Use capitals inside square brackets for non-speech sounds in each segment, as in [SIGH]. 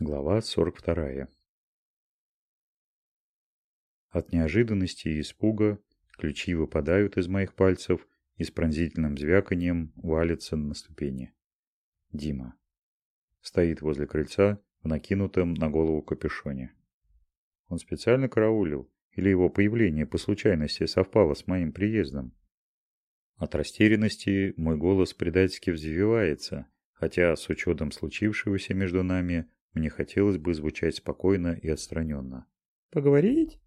Глава 42. От неожиданности и испуга ключи выпадают из моих пальцев и с пронзительным звяканием валятся на ступени. Дима. Стоит возле крыльца в накинутом на голову капюшоне. Он специально караулил, или его появление по случайности совпало с моим приездом. От растерянности мой голос предательски взвивается, хотя с учетом случившегося между нами мне хотелось бы звучать спокойно и отстраненно. «Поговорить?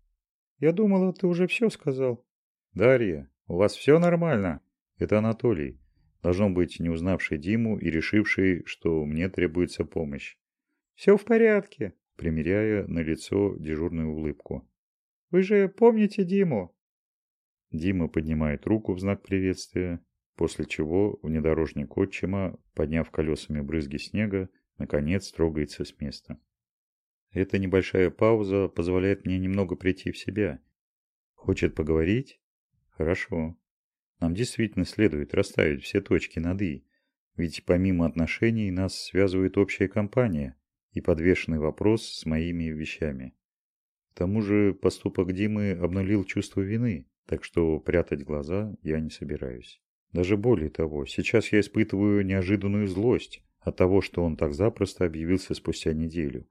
Я думала, ты уже все сказал». «Дарья, у вас все нормально?» Это Анатолий, должно быть не узнавший Диму и решивший, что мне требуется помощь. «Все в порядке», примеряя на лицо дежурную улыбку. «Вы же помните Диму?» Дима поднимает руку в знак приветствия, после чего внедорожник отчима, подняв колесами брызги снега, наконец трогается с места. Эта небольшая пауза позволяет мне немного прийти в себя. Хочет поговорить? Хорошо. Нам действительно следует расставить все точки над «и», ведь помимо отношений нас связывает общая компания и подвешенный вопрос с моими вещами. К тому же поступок Димы обнулил чувство вины, так что прятать глаза я не собираюсь. Даже более того, сейчас я испытываю неожиданную злость, от того, что он так запросто объявился спустя неделю.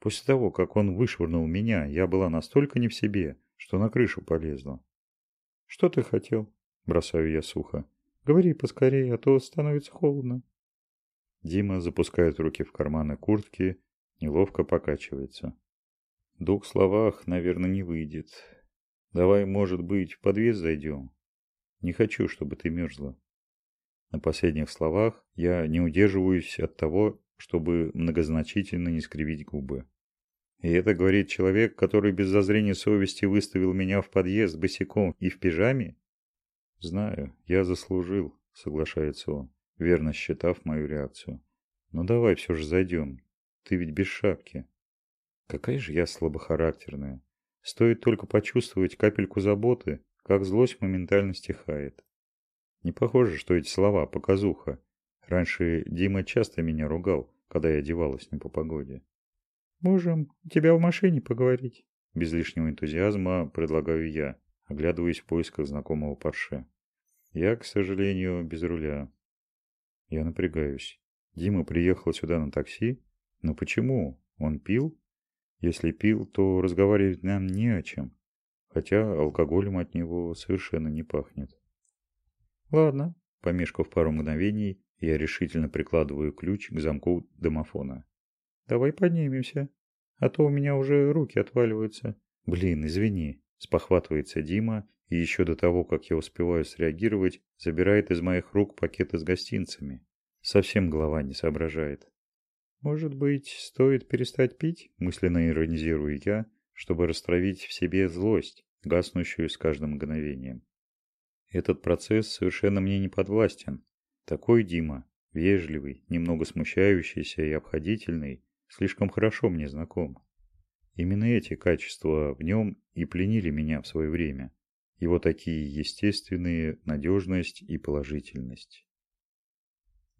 После того, как он вышвырнул меня, я была настолько не в себе, что на крышу полезла. «Что ты хотел?» – бросаю я сухо. «Говори поскорее, а то становится холодно». Дима запускает руки в карманы куртки, неловко покачивается. В двух словах, наверное, не выйдет. Давай, может быть, в подъезд зайдем? Не хочу, чтобы ты мерзла. На последних словах я не удерживаюсь от того, чтобы многозначительно не скривить губы. И это говорит человек, который без зазрения совести выставил меня в подъезд босиком и в пижаме? Знаю, я заслужил, соглашается он, верно считав мою реакцию. Но давай все же зайдем. Ты ведь без шапки. Какая же я слабохарактерная. Стоит только почувствовать капельку заботы, как злость моментально стихает. Не похоже, что эти слова показуха. Раньше Дима часто меня ругал, когда я одевалась не по погоде. «Можем тебя в машине поговорить?» Без лишнего энтузиазма предлагаю я, оглядываясь в поисках знакомого парше. Я, к сожалению, без руля. Я напрягаюсь. Дима приехал сюда на такси? Но почему? Он пил? Если пил, то разговаривать нам не о чем. Хотя алкоголем от него совершенно не пахнет. Ладно. Помешкав пару мгновений, я решительно прикладываю ключ к замку домофона. Давай поднимемся, а то у меня уже руки отваливаются. Блин, извини. Спохватывается Дима и еще до того, как я успеваю среагировать, забирает из моих рук пакеты с гостинцами. Совсем голова не соображает. Может быть, стоит перестать пить? Мысленно иронизирую я, чтобы растравить в себе злость, гаснущую с каждым мгновением. Этот процесс совершенно мне не подвластен. Такой Дима, вежливый, немного смущающийся и обходительный, слишком хорошо мне знаком. Именно эти качества в нем и пленили меня в свое время. Его такие естественные надежность и положительность.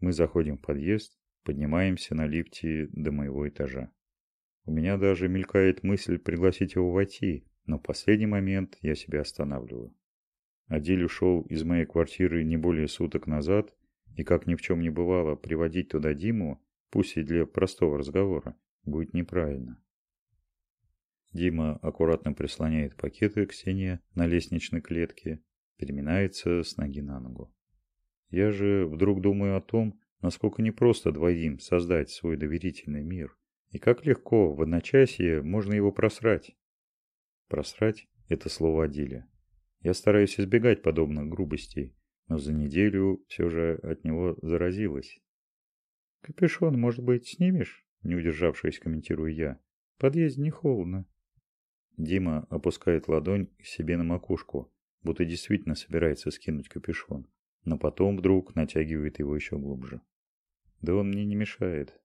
Мы заходим в подъезд, поднимаемся на лифте до моего этажа. У меня даже мелькает мысль пригласить его войти, но в последний момент я себя останавливаю. Адиль ушел из моей квартиры не более суток назад, и как ни в чем не бывало, приводить туда Диму, пусть и для простого разговора, будет неправильно. Дима аккуратно прислоняет пакеты к стене на лестничной клетке, переминается с ноги на ногу. Я же вдруг думаю о том, насколько непросто двоим создать свой доверительный мир, и как легко в одночасье можно его просрать. Просрать – это слово Адиля. Я стараюсь избегать подобных грубостей, но за неделю все же от него заразилась. «Капюшон, может быть, снимешь?» – не удержавшись, комментирую я. «В подъезде не холодно». Дима опускает ладонь к себе на макушку, будто действительно собирается скинуть капюшон, но потом вдруг натягивает его еще глубже. Да он мне не мешает.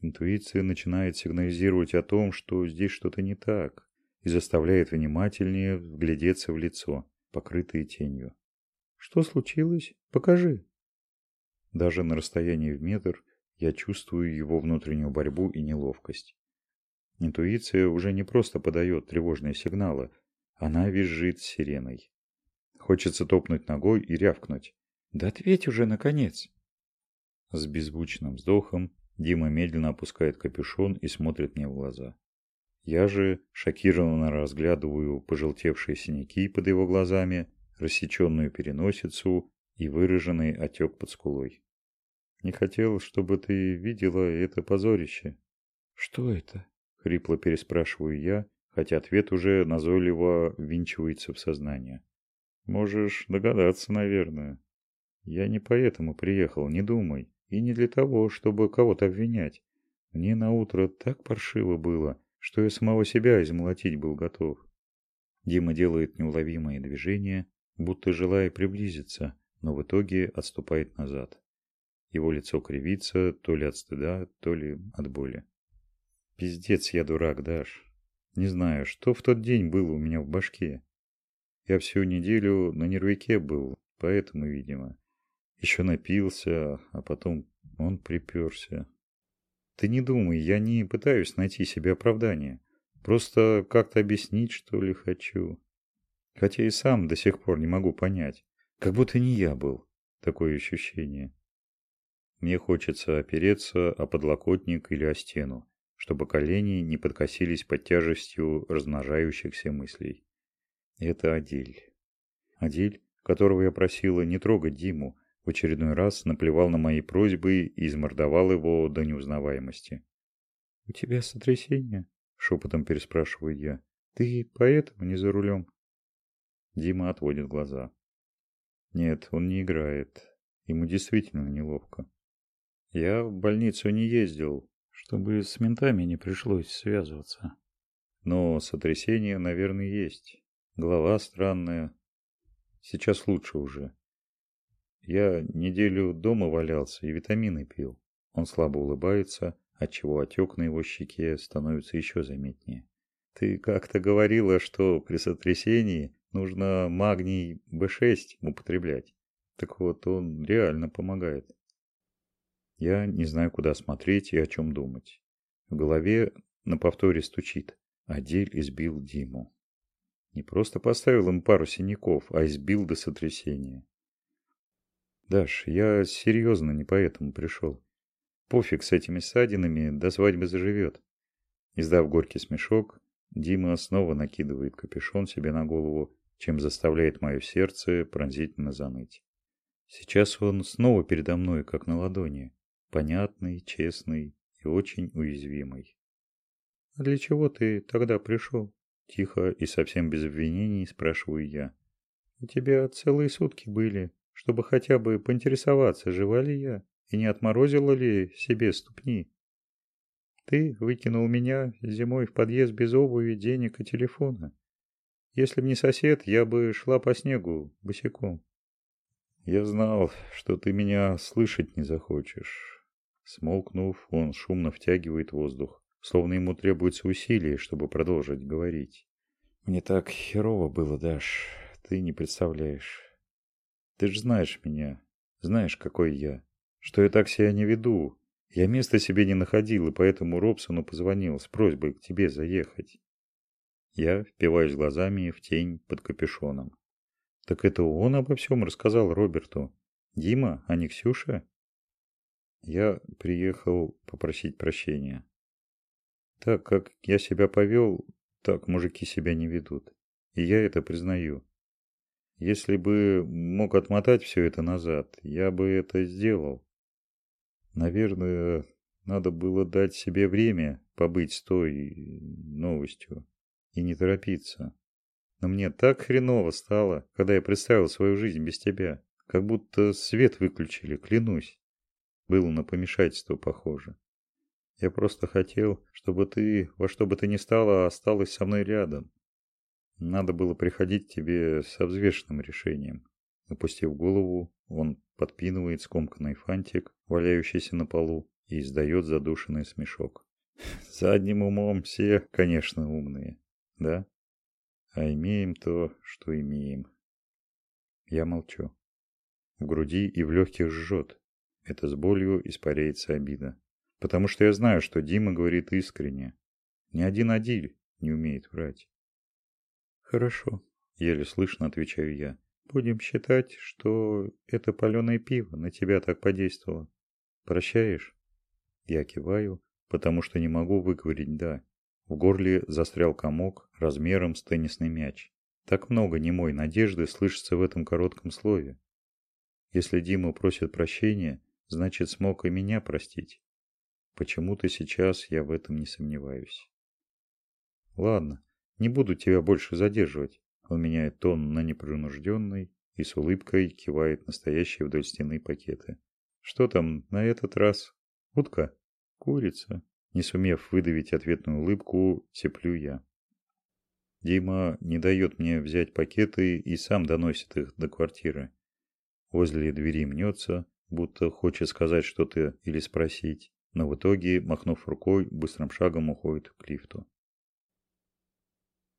Интуиция начинает сигнализировать о том, что здесь что-то не так и заставляет внимательнее вглядеться в лицо, покрытое тенью. «Что случилось? Покажи!» Даже на расстоянии в метр Я чувствую его внутреннюю борьбу и неловкость. Интуиция уже не просто подает тревожные сигналы, она визжит сиреной. Хочется топнуть ногой и рявкнуть. «Да ответь уже, наконец!» С беззвучным вздохом Дима медленно опускает капюшон и смотрит мне в глаза. Я же шокированно разглядываю пожелтевшие синяки под его глазами, рассеченную переносицу и выраженный отек под скулой. Не хотел, чтобы ты видела это позорище. Что это? Хрипло переспрашиваю я, хотя ответ уже назойливо ввинчивается в сознание. Можешь догадаться, наверное. Я не поэтому приехал, не думай. И не для того, чтобы кого-то обвинять. Мне на утро так паршиво было, что я самого себя измолотить был готов. Дима делает неуловимые движения, будто желая приблизиться, но в итоге отступает назад. Его лицо кривится то ли от стыда, то ли от боли. Пиздец я дурак, Даш. Не знаю, что в тот день было у меня в башке. Я всю неделю на нервике был, поэтому, видимо. Еще напился, а потом он приперся. Ты не думай, я не пытаюсь найти себе оправдание. Просто как-то объяснить, что ли, хочу. Хотя и сам до сих пор не могу понять. Как будто не я был. Такое ощущение. Мне хочется опереться о подлокотник или о стену, чтобы колени не подкосились под тяжестью размножающихся мыслей. Это Адель. Адель, которого я просила не трогать Диму, в очередной раз наплевал на мои просьбы и измордовал его до неузнаваемости. «У тебя сотрясение?» – шепотом переспрашиваю я. «Ты поэтому не за рулем?» Дима отводит глаза. Нет, он не играет. Ему действительно неловко. Я в больницу не ездил, чтобы с ментами не пришлось связываться. Но сотрясение, наверное, есть. Голова странная. Сейчас лучше уже. Я неделю дома валялся и витамины пил. Он слабо улыбается, отчего отек на его щеке становится еще заметнее. Ты как-то говорила, что при сотрясении нужно магний B6 употреблять. Так вот, он реально помогает. Я не знаю, куда смотреть и о чем думать. В голове на повторе стучит. Адель избил Диму. Не просто поставил им пару синяков, а избил до сотрясения. Даш, я серьезно не поэтому пришел. Пофиг с этими ссадинами, до свадьбы заживет. Издав горький смешок, Дима снова накидывает капюшон себе на голову, чем заставляет мое сердце пронзительно заныть. Сейчас он снова передо мной, как на ладони, понятный, честный и очень уязвимый. «А для чего ты тогда пришел?» Тихо и совсем без обвинений спрашиваю я. «У тебя целые сутки были, чтобы хотя бы поинтересоваться, жива ли я и не отморозила ли себе ступни. Ты выкинул меня зимой в подъезд без обуви, денег и телефона. Если б не сосед, я бы шла по снегу босиком. Я знал, что ты меня слышать не захочешь. Смолкнув, он шумно втягивает воздух, словно ему требуется усилие, чтобы продолжить говорить. Мне так херово было, Даш, ты не представляешь. Ты же знаешь меня. Знаешь, какой я. Что я так себя не веду. Я места себе не находил, и поэтому Робсону позвонил с просьбой к тебе заехать. Я впиваюсь глазами в тень под капюшоном. Так это он обо всем рассказал Роберту. Дима, а не Ксюша? Я приехал попросить прощения. Так как я себя повел, так мужики себя не ведут. И я это признаю. Если бы мог отмотать все это назад, я бы это сделал. Наверное, надо было дать себе время побыть с той новостью и не торопиться. Но мне так хреново стало, когда я представил свою жизнь без тебя. Как будто свет выключили, клянусь. Было на помешательство похоже. Я просто хотел, чтобы ты во что бы то ни стало осталась со мной рядом. Надо было приходить к тебе со взвешенным решением. Опустив голову, он подпинывает скомканный фантик, валяющийся на полу, и издает задушенный смешок. [LAUGHS] Задним умом все, конечно, умные, да? А имеем то, что имеем. Я молчу. В груди и в легких жжет. Это с болью испаряется обида. Потому что я знаю, что Дима говорит искренне. Ни один Адиль не умеет врать. Хорошо, еле слышно отвечаю я. Будем считать, что это паленое пиво на тебя так подействовало. Прощаешь? Я киваю, потому что не могу выговорить «да». В горле застрял комок размером с теннисный мяч. Так много немой надежды слышится в этом коротком слове. Если Дима просит прощения, значит смог и меня простить. Почему-то сейчас я в этом не сомневаюсь. Ладно, не буду тебя больше задерживать. Он меняет тон на непринужденный и с улыбкой кивает настоящие вдоль стены пакеты. Что там на этот раз? Утка? Курица? Не сумев выдавить ответную улыбку, теплю я. Дима не дает мне взять пакеты и сам доносит их до квартиры. Возле двери мнется, будто хочет сказать что-то или спросить, но в итоге, махнув рукой, быстрым шагом уходит к лифту.